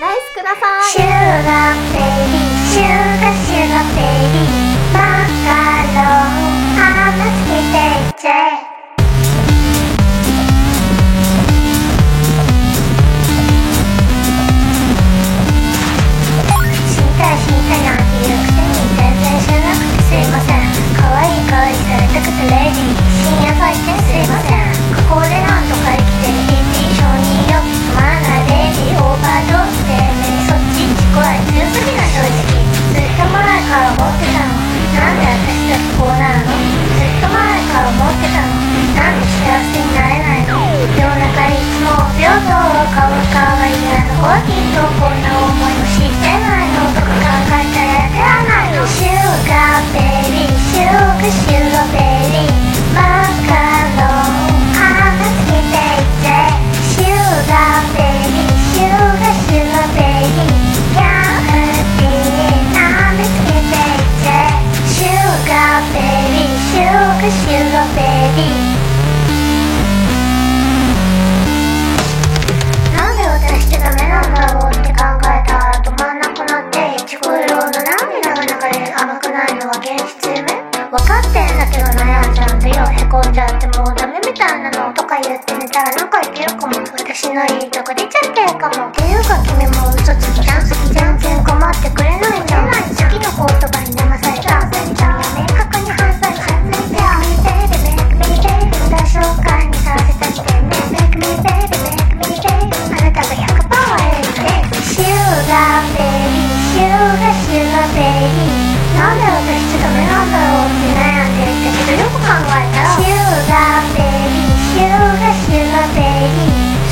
ライスください。シュガーベイビーシュガーシュガーベイビーマカロン話していて。すいません。可愛い顔りされたくてレディー。深夜バイってすいません。私たちこうなるのずっと前から思ってたのなんで幸せになれないの。世の中いつも平等を買う代わいなの大きいとこんな思いを知っないのとか考えたらやらないの。シューベリーシューシュガーベリー。シなんで私ってダメなんだろうって考えたら止まんなくなっていちご色の涙が流れる甘くないのは現実夢分かってんだけど悩んじゃうんだよ。へこんじゃってもうダメみたいなのとか言って寝たらなんかいけるかも。私のいいとこ出ちゃってるかも。っていうか君も嘘つきじゃん。好きじゃん全然困ってくれない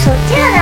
So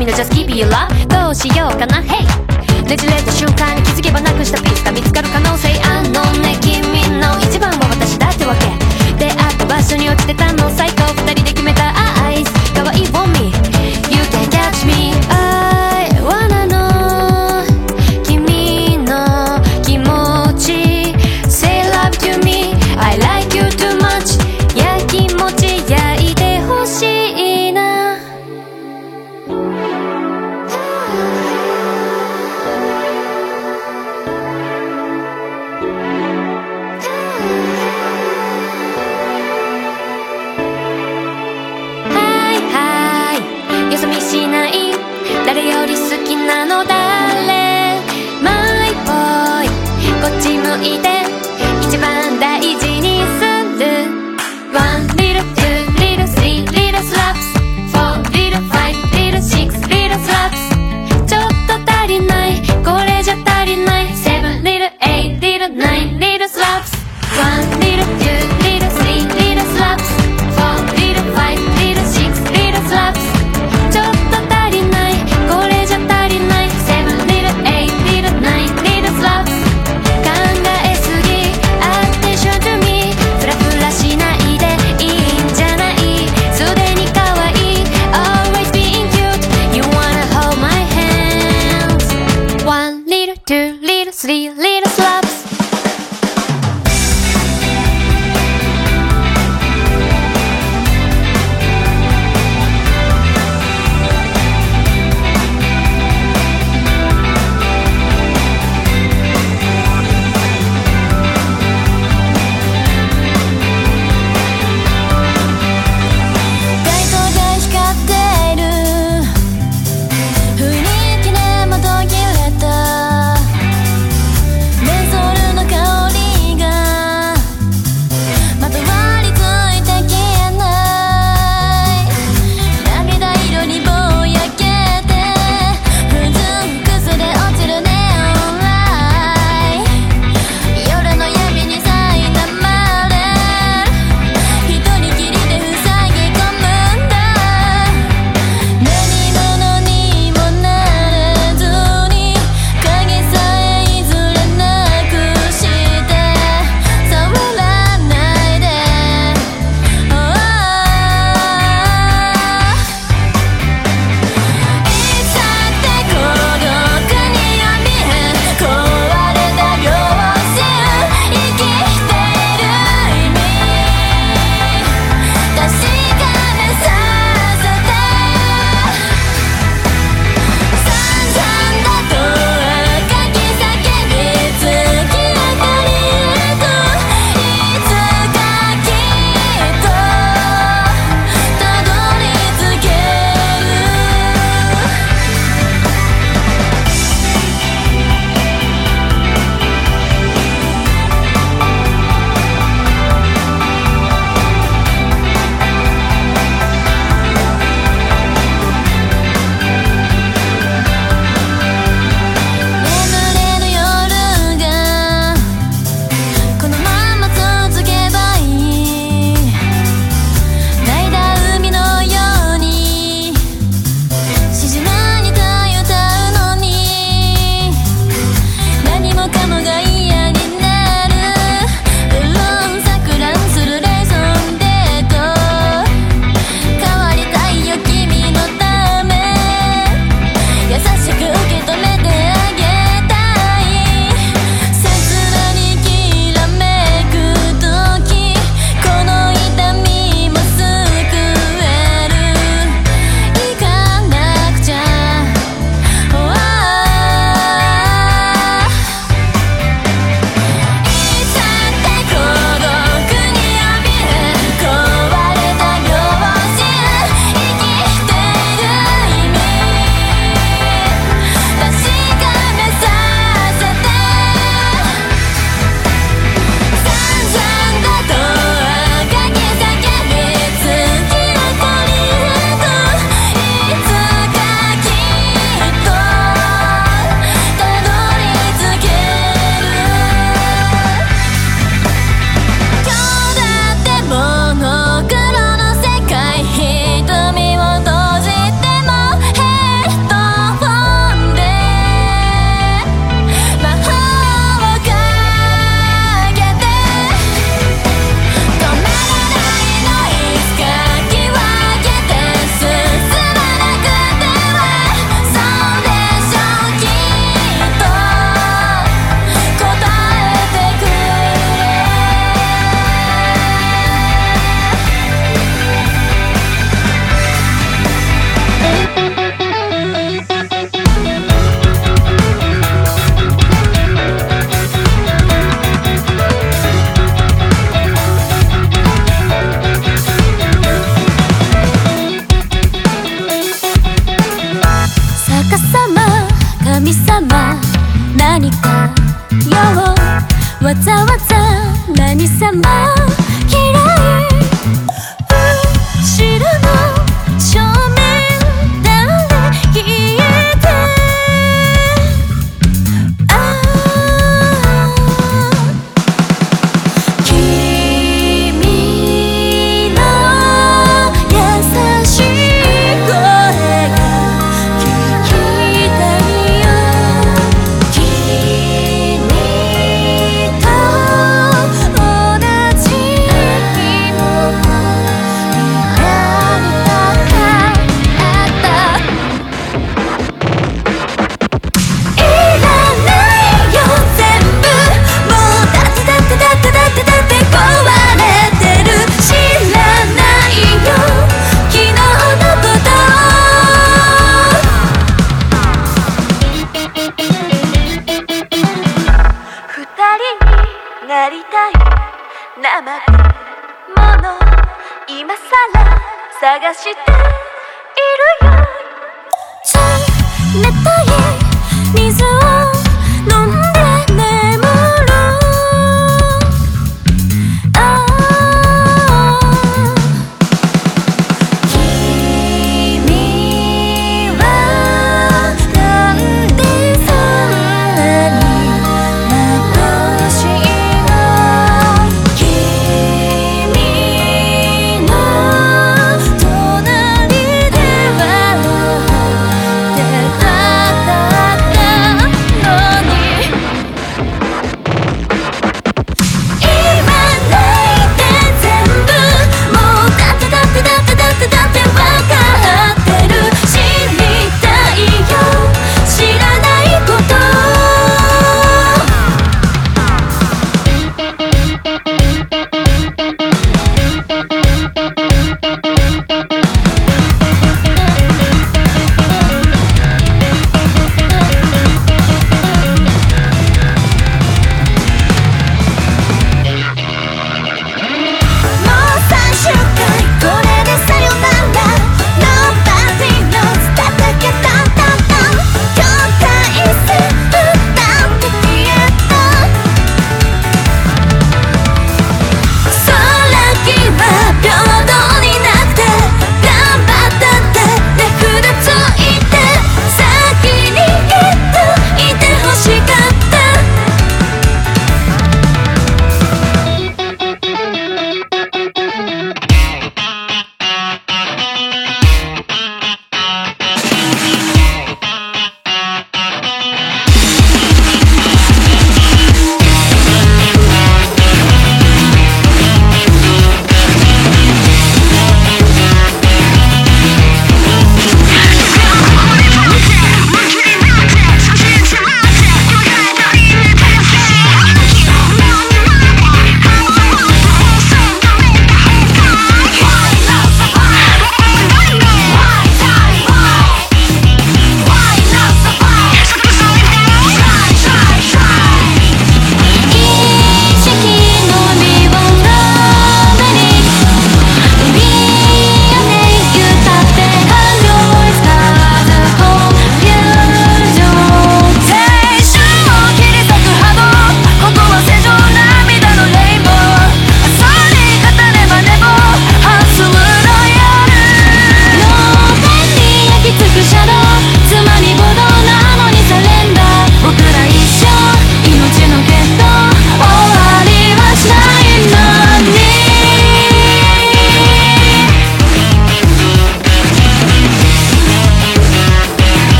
みの just give you love どうしようかな。Hey! ねじれた瞬間に気づけばなくしたピースが見つかる可能性あのね。君の一番は私だってわけ。出会った場所に落ちてたの。最高二人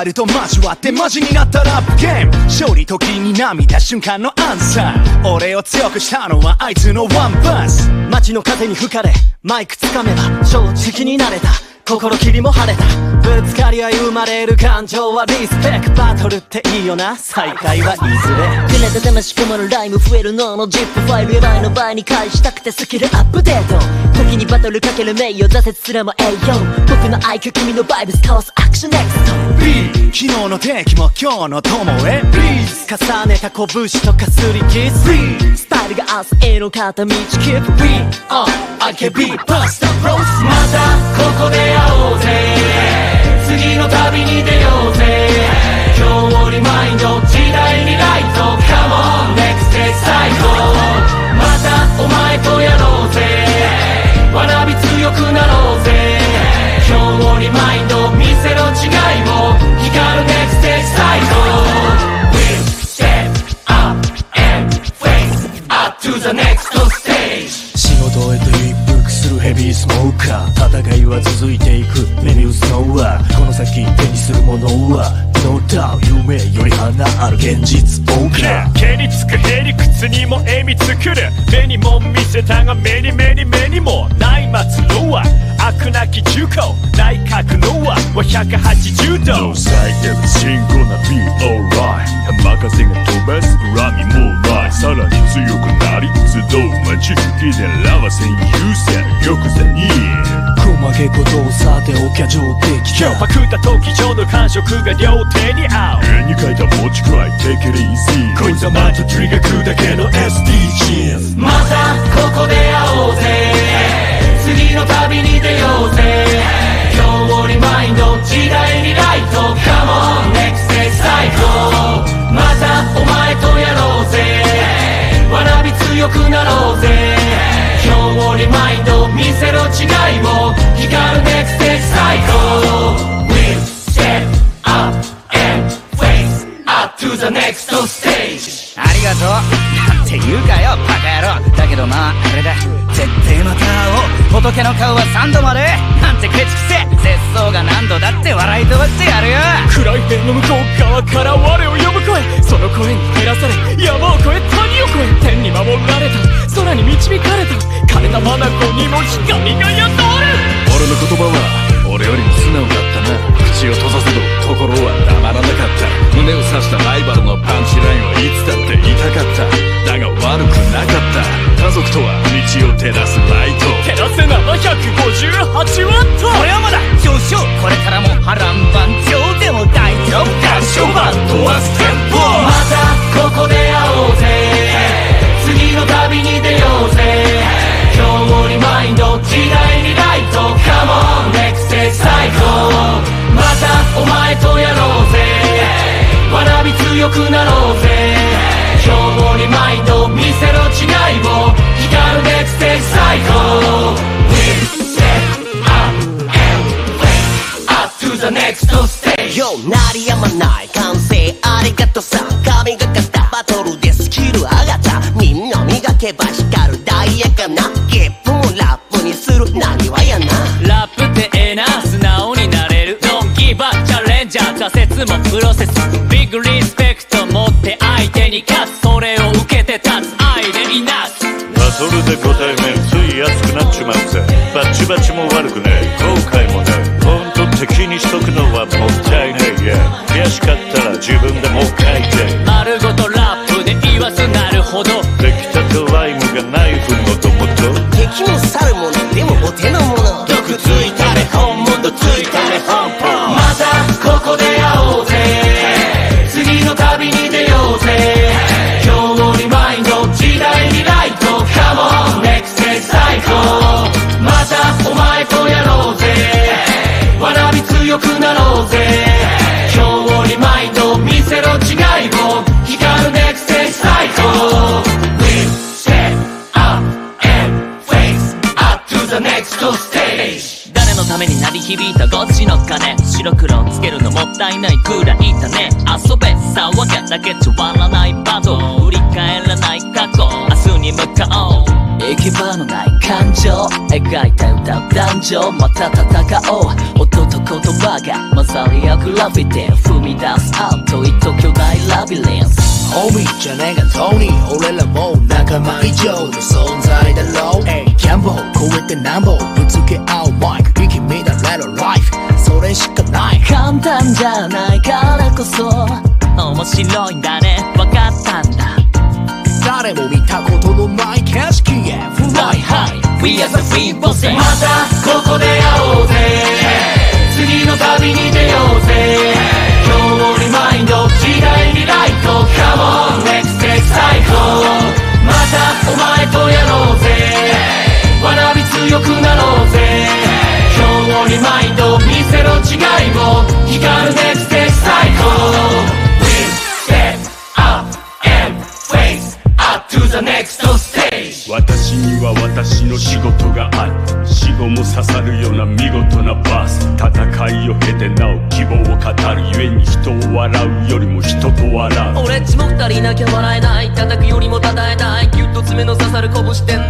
ライバルと交わってマジになったラップゲーム勝利時に涙瞬間のアンサー。俺を強くしたのはあいつのワンバース。街の風に吹かれマイクつかめば正直になれた。心霧も晴れた。ぶつかり合い生まれる感情はリスペクバトルっていいよな。再会はいずれ。くねて魂込まるライム増えるのの ZIP ファイルやばいの倍に返したくてスキルアップデート。時にバトルかける名誉挫折すらも栄養僕の愛嬌君のバイブスカオスアクションネクスト。B 昨日の天気も今日の友へ。Please 重ねた拳とかすりキス Please スタイルが明日への片道 Keep We are IKB パスタブロスまたここで会おうぜ。次の旅に出ようぜ。今日をリマインド時代にライト。Come on next day 最高またお前とやろうぜ。学び強くなろうぜ。今日をリマインド店の違いを。ヘビースモーカー戦いは続いていく。メビウスノーはこの先手にするものは No doubt 夢より花ある現実謳歌毛につくへりくつにも笑み作る。目にも見せたが目に目に目にもない末路は悪なき中高内角のは180度。No side everything gonna be alright 任せが飛ばす恨みもない。さらに強くなり集う。待ち受けでラバ戦優先。玉座に。細けことをさておきゃ上出来今日パクった時上の感触が両手に合う。絵に描いた持ちくらい Take it easy こいつはマントトリガー食うだけの SDGs またここで会おうぜ。次の旅に出ようぜ。今日リマインド時代にライト Come on next day 最高またお前とやろうぜ。学び強くなろうぜリマインド見せろ違いを光る next day 最高。We step up and face up to the next stage ありがとう。なんて言うかよバカ野郎。だけどなああれだ。絶対また会おう。仏の顔は3度までなんてケチくせ絶相が何度だって笑い飛ばしてやるよ。暗い塀の向こう側から我を呼ぶ声その声に照らされ山を越え谷を越え天に守られた空に導かれた枯れた眼にも光が宿る。俺の言葉は俺よりも素直だったな。口を閉ざせど心は黙らなかった。胸を刺したライバルのパンチラインはいつだって痛かった。だが悪くなかった。家族とは道を照らすライト。照らせ758ワット。これはまだ上昇これからも波乱万丈でも大丈夫。合唱バンドはステンポ。またここで会おうぜ。次の旅に出ようぜ。今日リマインド時代にライト。Come on next day 最高またお前とやろうぜ。学び強くなろうぜ。今日もリマインド見せろ違いを。光る next day 最高 We step up and face up to the next stage よ鳴りやまない。完成ありがとさ。神がかった。バトルでスキル上がった。けば光るダイヤかなゲップもラップにする何はやな。ラップってええな素直になれる。ドンギバチャレンジャー仮説もプロセス。ビッグリスペクト持って相手に勝つそれを受けて立つ。愛でいなす。バトルでご対面つい熱くなっちまうぜ。バチバチも悪くね。え歌う男女また戦おう。音と言葉が混ざり合うグラフィティ踏み出すアウト糸巨大ラビリンス Homie じゃねえっちも二人なきゃ笑えない。叩くよりも叩えたい。ギュッと爪の刺さる拳天の。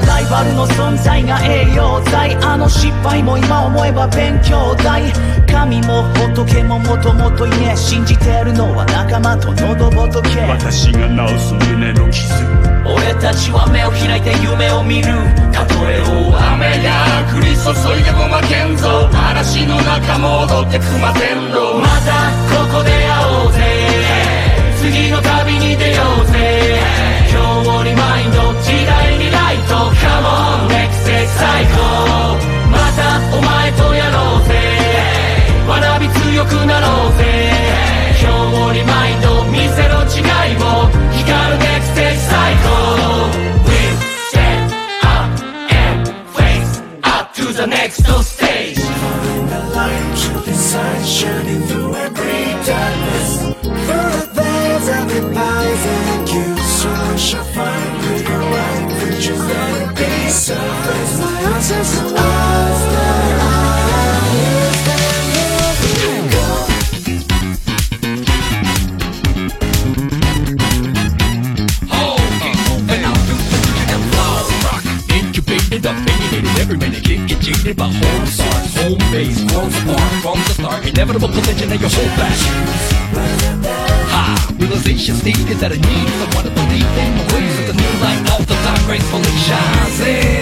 行ライバルの存在が栄養剤。あの失敗も今思えば勉強代神も仏ももともといね信じてるのは仲間と喉仏。私が治す胸の傷。俺たちは目を開いて夢を見る。たとえ大雨が降り注いでも負けんぞ。嵐の中戻ってくませんろ。またここで会おうぜ。次の旅に出ようぜ。今日リマインド時代にライト Come on next cycle またお前とやろうぜ学び強くなろうぜ今日リマインド見せろ違いを光る next cycle We step up and face up to the next stage Incubated, opinionated, every minute get get home home base, from the start, inevitable collision of back. Ha! Realization's needed that I need someone to believe in the ways of the new light all the time gracefully shines in.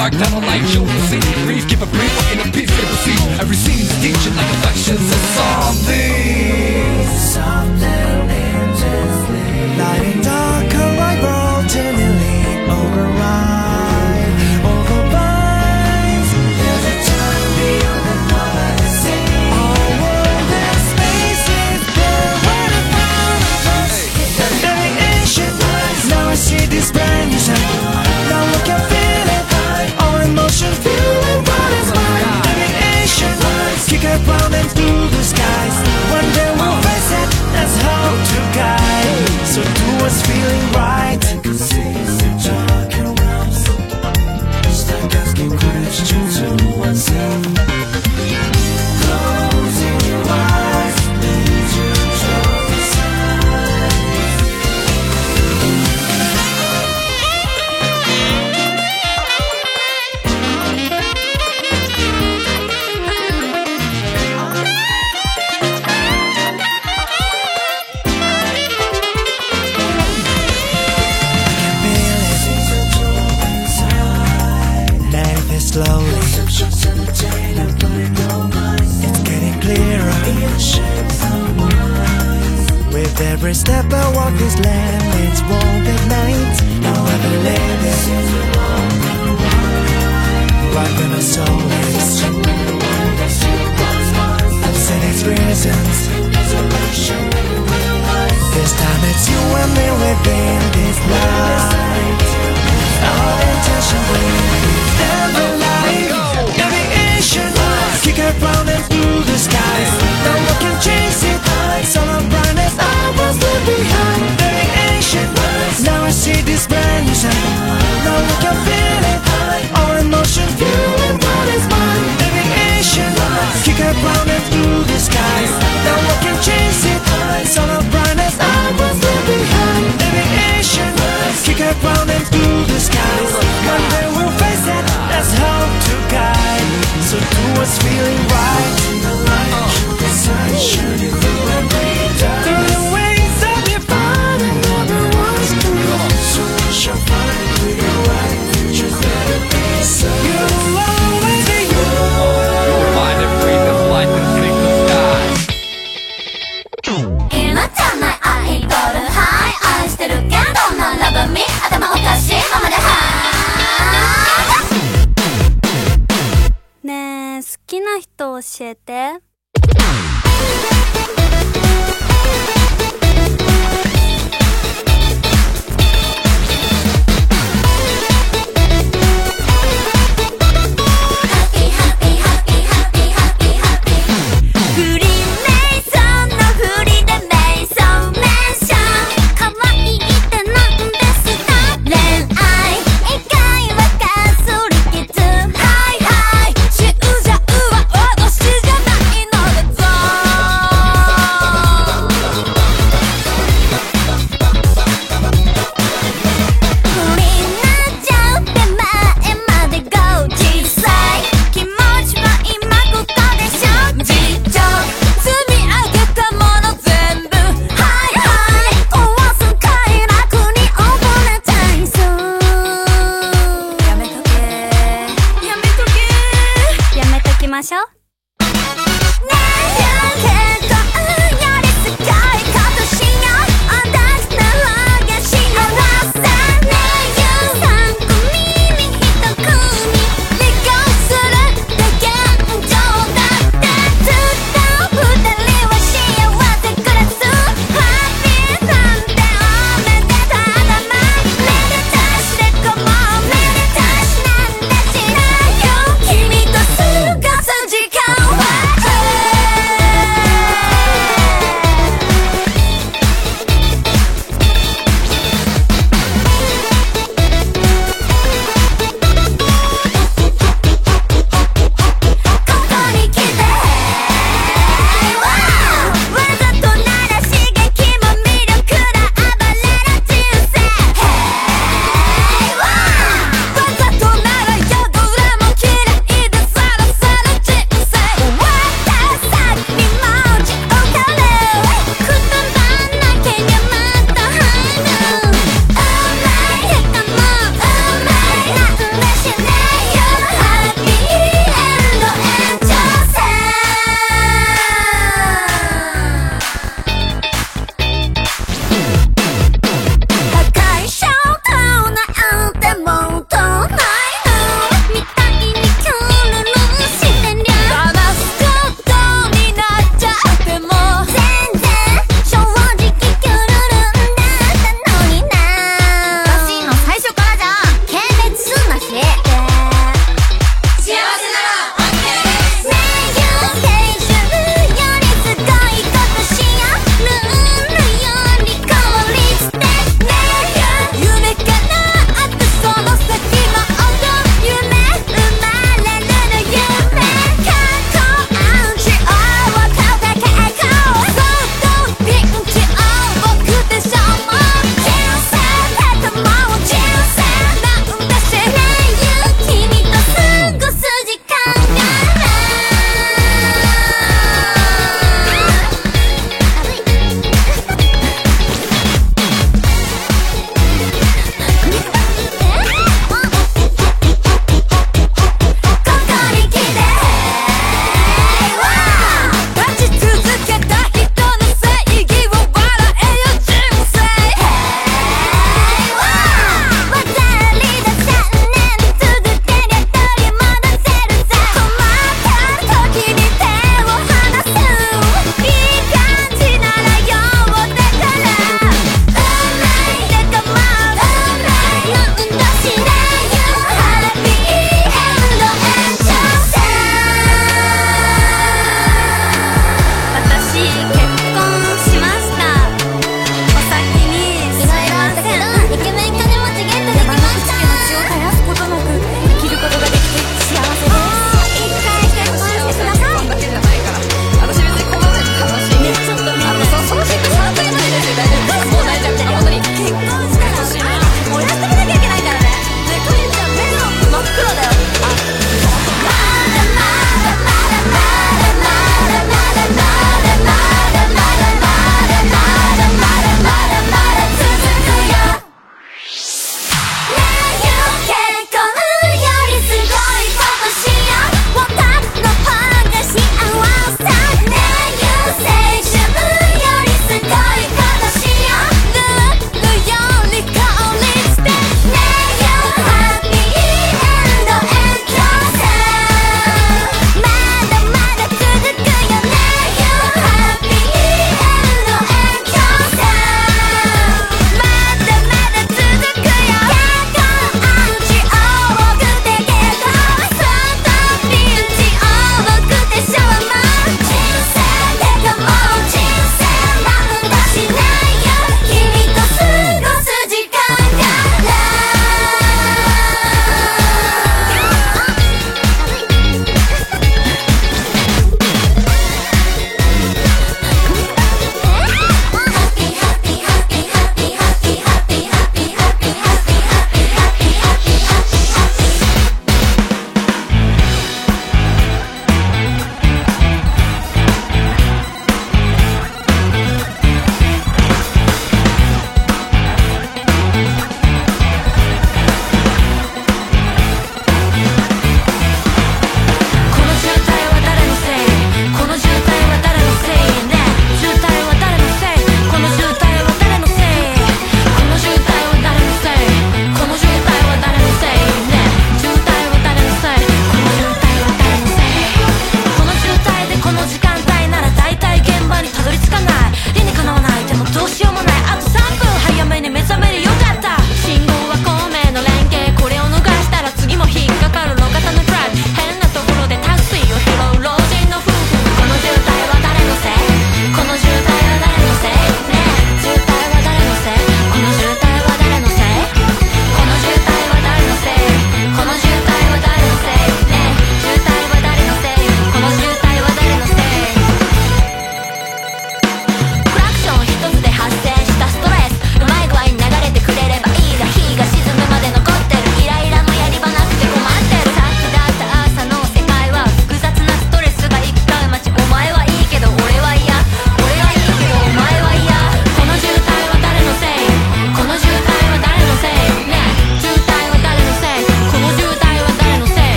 dark down the light show will see. Brief, give a brief, in a piece can proceed. Every scene is teaching like affections of something Something endlessly. Round and through the skies. One day we'll face it, that's how to guide. So do what's feeling right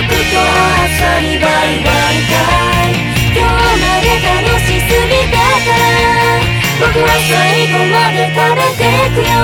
僕と朝にバイバイかい今日まで楽しすぎてた僕は最後まで食べてくよ。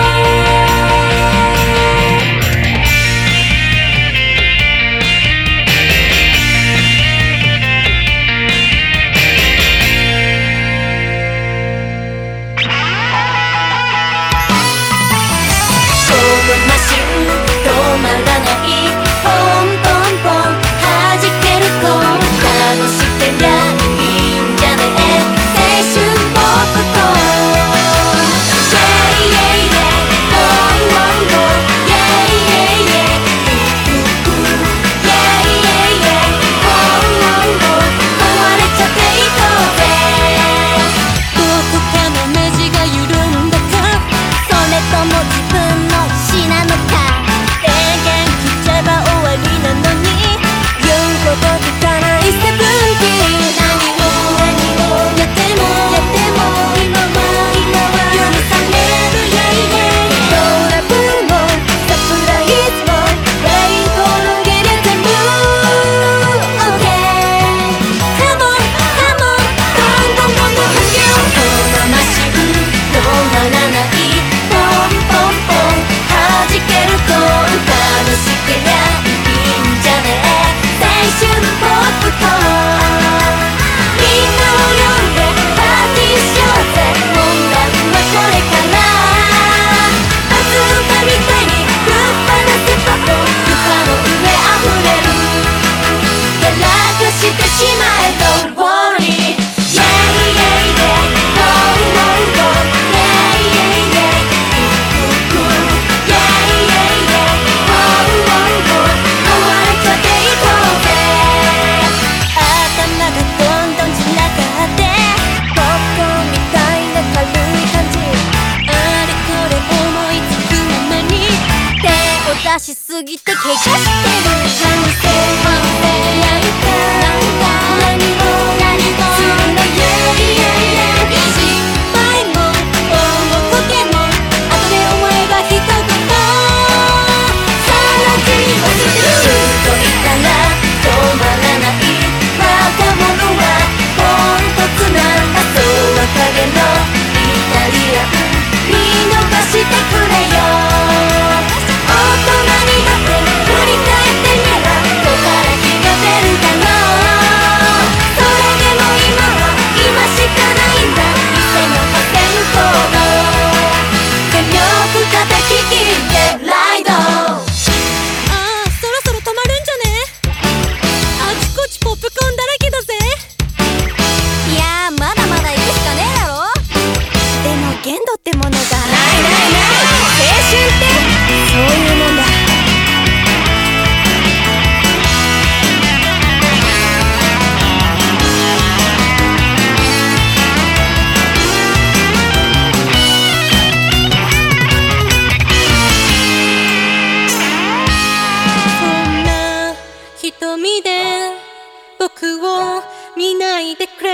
を見ないでくれ、